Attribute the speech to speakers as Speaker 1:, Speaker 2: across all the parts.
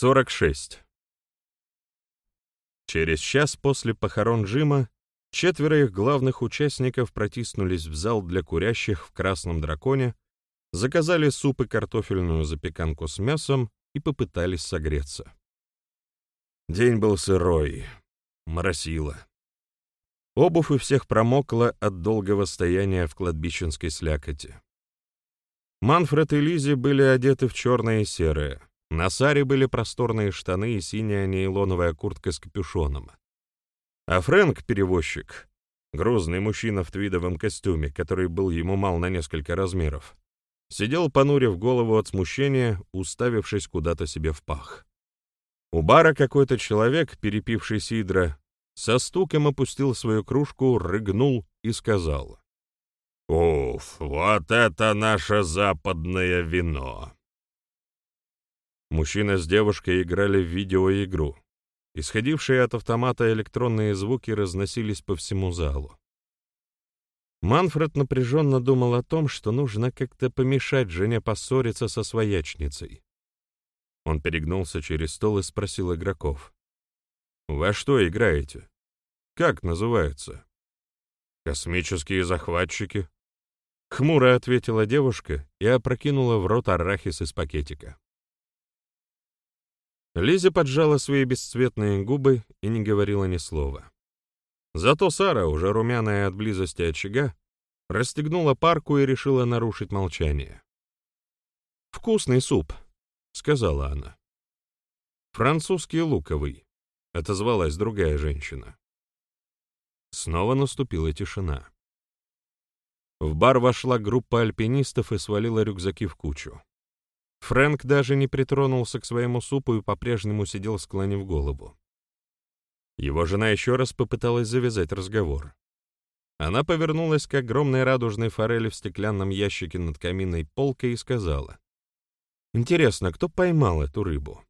Speaker 1: 46. Через час после похорон Джима четверо их главных участников протиснулись в зал для курящих в «Красном драконе», заказали суп и картофельную запеканку с мясом и попытались согреться. День был сырой, моросило. Обувь у всех промокла от долгого стояния в кладбищенской слякоти. Манфред и Лизи были одеты в черное и серое. На Саре были просторные штаны и синяя нейлоновая куртка с капюшоном. А Фрэнк, перевозчик, грузный мужчина в твидовом костюме, который был ему мал на несколько размеров, сидел, понурив голову от смущения, уставившись куда-то себе в пах. У бара какой-то человек, перепивший сидра, со стуком опустил свою кружку, рыгнул и сказал. «Уф, вот это наше западное вино!» Мужчина с девушкой играли в видеоигру. Исходившие от автомата электронные звуки разносились по всему залу. Манфред напряженно думал о том, что нужно как-то помешать жене поссориться со своячницей. Он перегнулся через стол и спросил игроков. «Во что играете? Как называется?» «Космические захватчики», Хмуро ответила девушка и опрокинула в рот арахис из пакетика. Лиза поджала свои бесцветные губы и не говорила ни слова. Зато Сара, уже румяная от близости очага, расстегнула парку и решила нарушить молчание. «Вкусный суп», — сказала она. «Французский луковый», — отозвалась другая женщина. Снова наступила тишина. В бар вошла группа альпинистов и свалила рюкзаки в кучу. Фрэнк даже не притронулся к своему супу и по-прежнему сидел, склонив голову. Его жена еще раз попыталась завязать разговор. Она повернулась к огромной радужной форели в стеклянном ящике над каминной полкой и сказала. «Интересно, кто поймал эту рыбу?»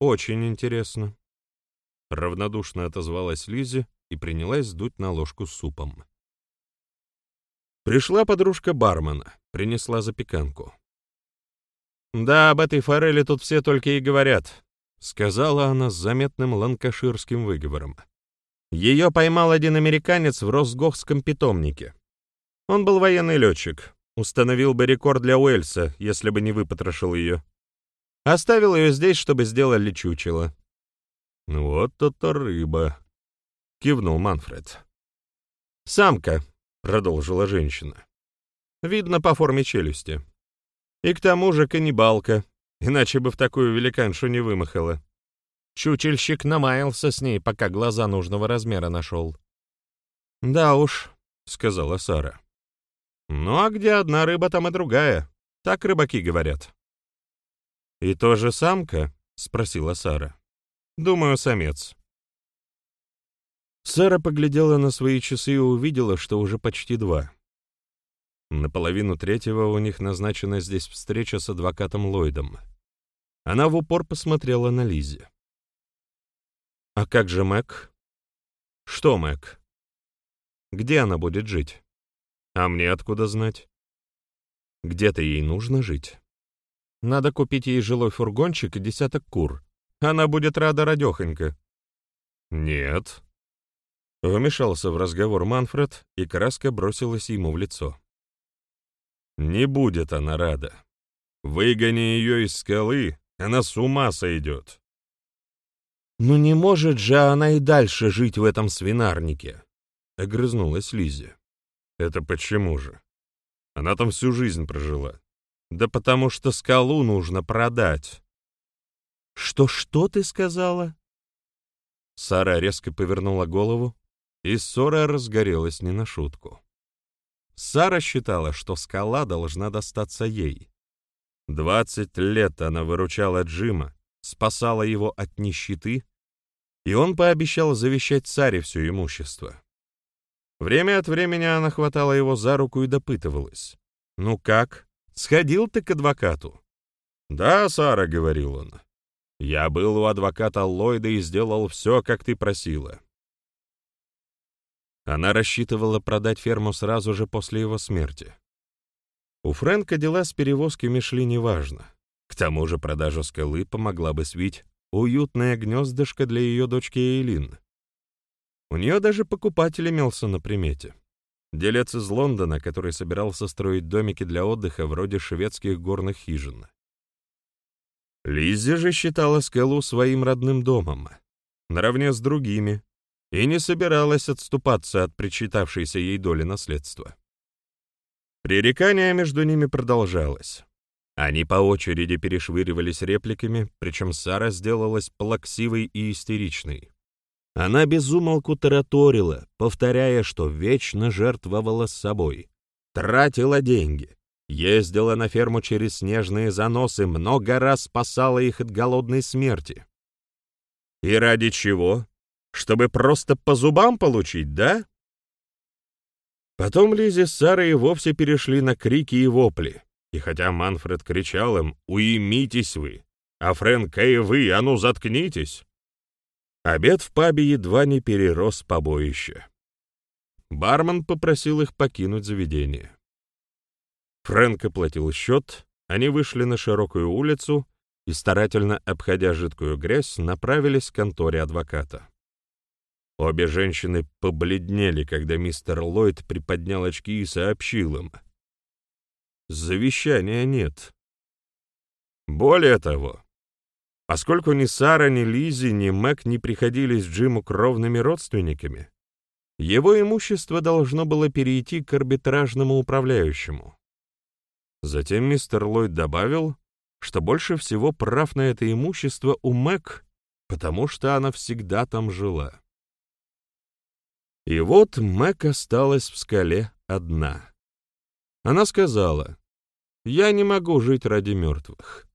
Speaker 1: «Очень интересно». Равнодушно отозвалась Лизи и принялась дуть на ложку с супом. Пришла подружка бармена, принесла запеканку. «Да, об этой форели тут все только и говорят», — сказала она с заметным ланкаширским выговором. Ее поймал один американец в Росгохском питомнике. Он был военный летчик, установил бы рекорд для Уэльса, если бы не выпотрошил ее. Оставил ее здесь, чтобы сделали чучело. «Вот это рыба!» — кивнул Манфред. «Самка», — продолжила женщина. «Видно по форме челюсти. И к тому же каннибалка, иначе бы в такую великаншу не вымахала. Чучельщик намаялся с ней, пока глаза нужного размера нашел». «Да уж», — сказала Сара. «Ну а где одна рыба, там и другая. Так рыбаки говорят». «И тоже самка?» — спросила Сара. «Думаю, самец». Сара поглядела на свои часы и увидела, что уже почти два. На половину третьего у них назначена здесь встреча с адвокатом Ллойдом. Она в упор посмотрела на Лизи. «А как же Мэг?» «Что Мэг?» «Где она будет жить?» «А мне откуда знать?» «Где-то ей нужно жить. Надо купить ей жилой фургончик и десяток кур. Она будет рада радехонько». «Нет», Вмешался в разговор Манфред, и краска бросилась ему в лицо. «Не будет она рада. Выгони ее из скалы, она с ума сойдет». «Ну не может же она и дальше жить в этом свинарнике», — огрызнулась Лиззи. «Это почему же? Она там всю жизнь прожила. Да потому что скалу нужно продать». «Что-что ты сказала?» Сара резко повернула голову, и ссора разгорелась не на шутку. Сара считала, что скала должна достаться ей. Двадцать лет она выручала Джима, спасала его от нищеты, и он пообещал завещать Саре все имущество. Время от времени она хватала его за руку и допытывалась. «Ну как? Сходил ты к адвокату?» «Да, Сара», — говорил он. «Я был у адвоката Ллойда и сделал все, как ты просила. Она рассчитывала продать ферму сразу же после его смерти. У Фрэнка дела с перевозками шли неважно. К тому же продажа скалы помогла бы свить уютное гнездышко для ее дочки Эйлин. У нее даже покупатель имелся на примете. Делец из Лондона, который собирался строить домики для отдыха вроде шведских горных хижин. Лиззи же считала скалу своим родным домом, наравне с другими, и не собиралась отступаться от причитавшейся ей доли наследства. Пререкание между ними продолжалось. Они по очереди перешвыривались репликами, причем Сара сделалась плаксивой и истеричной. Она безумолку тараторила, повторяя, что вечно жертвовала собой, тратила деньги, ездила на ферму через снежные заносы, много раз спасала их от голодной смерти. И ради чего? Чтобы просто по зубам получить, да? Потом Лизи с Сарой вовсе перешли на крики и вопли. И хотя Манфред кричал им «Уймитесь вы!», а Фрэнк и вы, а ну заткнитесь!», обед в пабе едва не перерос побоище. Бармен попросил их покинуть заведение. Фрэнк оплатил счет, они вышли на широкую улицу и, старательно обходя жидкую грязь, направились к конторе адвоката. Обе женщины побледнели, когда мистер Ллойд приподнял очки и сообщил им — Завещания нет. Более того, поскольку ни Сара, ни Лизи, ни Мэг не приходились Джиму кровными родственниками, его имущество должно было перейти к арбитражному управляющему. Затем мистер Ллойд добавил, что больше всего прав на это имущество у Мэг, потому что она всегда там жила. И вот Мэг осталась в скале одна. Она сказала, я не могу жить ради мертвых.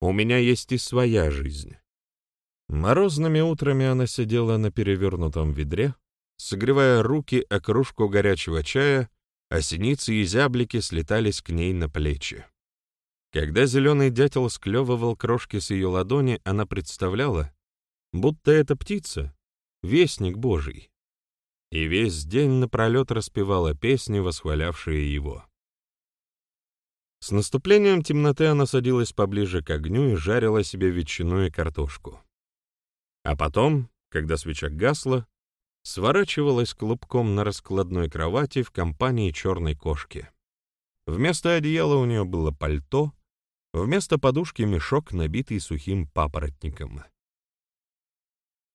Speaker 1: У меня есть и своя жизнь. Морозными утрами она сидела на перевернутом ведре, согревая руки о кружку горячего чая, а синицы и зяблики слетались к ней на плечи. Когда зеленый дятел склевывал крошки с ее ладони, она представляла, будто эта птица — вестник Божий, и весь день напролет распевала песни, восхвалявшие его. С наступлением темноты она садилась поближе к огню и жарила себе ветчину и картошку. А потом, когда свеча гасла, сворачивалась клубком на раскладной кровати в компании черной кошки. Вместо одеяла у нее было пальто, вместо подушки мешок, набитый сухим папоротником.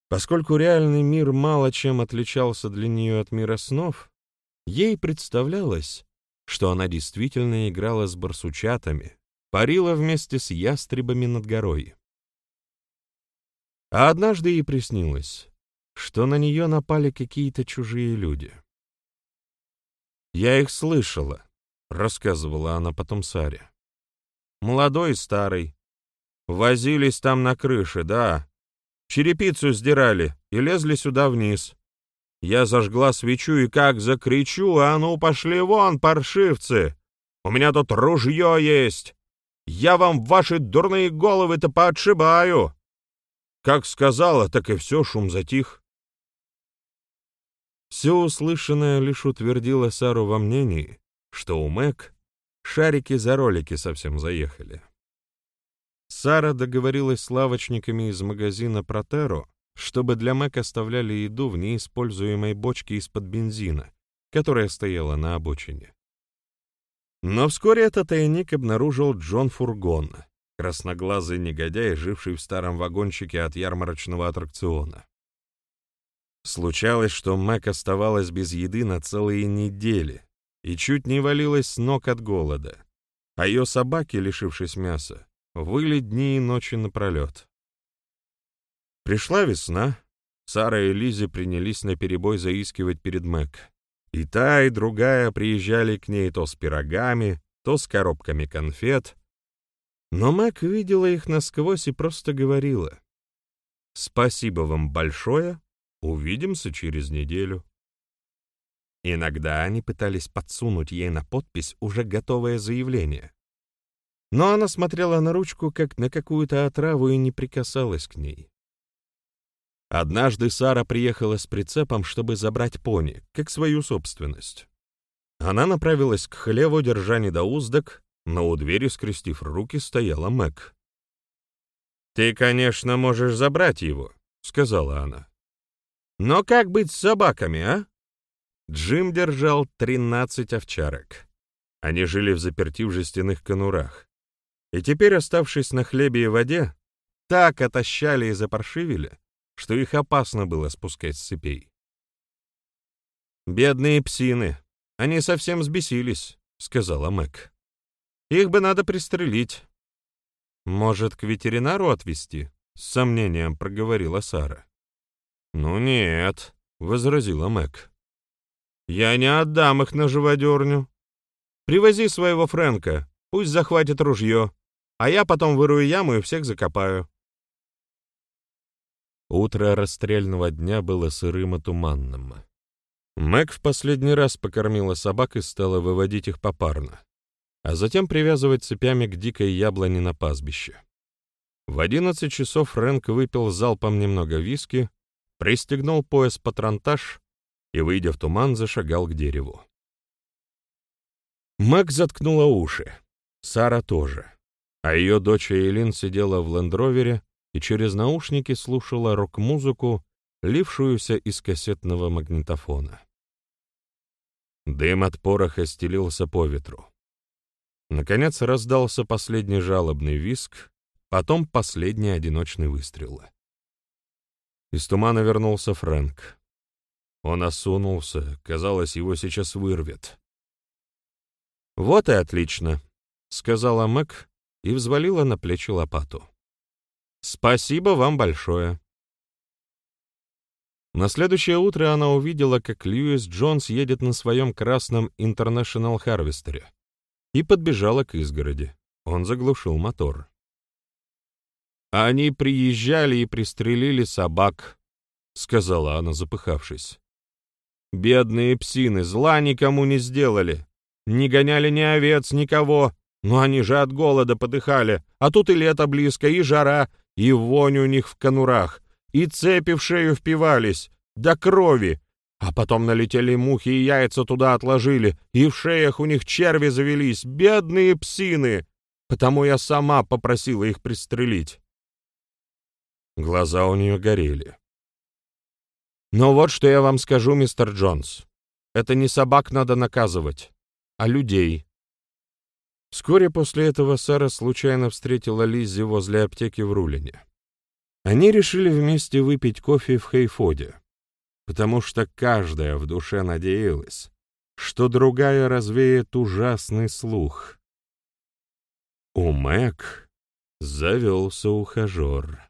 Speaker 1: Поскольку реальный мир мало чем отличался для нее от мира снов, ей представлялось, что она действительно играла с барсучатами, парила вместе с ястребами над горой. А однажды ей приснилось, что на нее напали какие-то чужие люди. «Я их слышала», — рассказывала она потом Саре. «Молодой и старый. Возились там на крыше, да. Черепицу сдирали и лезли сюда вниз. Я зажгла свечу и как закричу, а ну пошли вон, паршивцы! У меня тут ружье есть! Я вам ваши дурные головы-то поотшибаю!» Как сказала, так и все, шум затих. Все услышанное лишь утвердило Сару во мнении, что у Мэг шарики за ролики совсем заехали. Сара договорилась с лавочниками из магазина Протеро, чтобы для Мэг оставляли еду в неиспользуемой бочке из-под бензина, которая стояла на обочине. Но вскоре этот тайник обнаружил Джон Фургон, красноглазый негодяй, живший в старом вагончике от ярмарочного аттракциона. Случалось, что Мэг оставалась без еды на целые недели и чуть не валилась с ног от голода, а ее собаки, лишившись мяса, выли дни и ночи напролет. Пришла весна. Сара и Лизи принялись наперебой заискивать перед Мэг. И та, и другая приезжали к ней то с пирогами, то с коробками конфет. Но Мэг видела их насквозь и просто говорила. «Спасибо вам большое, увидимся через неделю». Иногда они пытались подсунуть ей на подпись уже готовое заявление. Но она смотрела на ручку, как на какую-то отраву, и не прикасалась к ней. Однажды Сара приехала с прицепом, чтобы забрать пони, как свою собственность. Она направилась к хлеву, держа недоуздок, но у двери, скрестив руки, стояла Мэг. «Ты, конечно, можешь забрать его», — сказала она. «Но как быть с собаками, а?» Джим держал тринадцать овчарок. Они жили в заперти в жестяных конурах. И теперь, оставшись на хлебе и воде, так отощали и запаршивили, что их опасно было спускать с цепей. «Бедные псины, они совсем взбесились», — сказала Мэг. «Их бы надо пристрелить». «Может, к ветеринару отвезти?» — с сомнением проговорила Сара. «Ну нет», — возразила Мэг. «Я не отдам их на живодерню. Привози своего Фрэнка, пусть захватит ружье, а я потом вырую яму и всех закопаю». Утро расстрельного дня было сырым и туманным. Мэг в последний раз покормила собак и стала выводить их попарно, а затем привязывать цепями к дикой яблоне на пастбище. В одиннадцать часов Фрэнк выпил залпом немного виски, пристегнул пояс патронтаж и, выйдя в туман, зашагал к дереву. Мэг заткнула уши, Сара тоже, а ее дочь Эйлин сидела в лендровере и через наушники слушала рок-музыку, лившуюся из кассетного магнитофона. Дым от пороха стелился по ветру. Наконец раздался последний жалобный виск, потом последний одиночный выстрел. Из тумана вернулся Фрэнк. Он осунулся, казалось, его сейчас вырвет. «Вот и отлично», — сказала Мэг и взвалила на плечи лопату. Спасибо вам большое. На следующее утро она увидела, как Льюис Джонс едет на своем красном International Харвестере и подбежала к изгороди. Он заглушил мотор. «Они приезжали и пристрелили собак», — сказала она, запыхавшись. «Бедные псины, зла никому не сделали. Не гоняли ни овец, никого. Но они же от голода подыхали, а тут и лето близко, и жара, и вонь у них в конурах, и цепи в шею впивались, до крови. А потом налетели мухи и яйца туда отложили, и в шеях у них черви завелись, бедные псины. Потому я сама попросила их пристрелить. Глаза у нее горели. Но вот что я вам скажу, мистер Джонс. Это не собак надо наказывать, а людей. Вскоре после этого Сара случайно встретила Лиззи возле аптеки в Рулине. Они решили вместе выпить кофе в Хейфоде, потому что каждая в душе надеялась, что другая развеет ужасный слух. У Мэг завелся ухажер.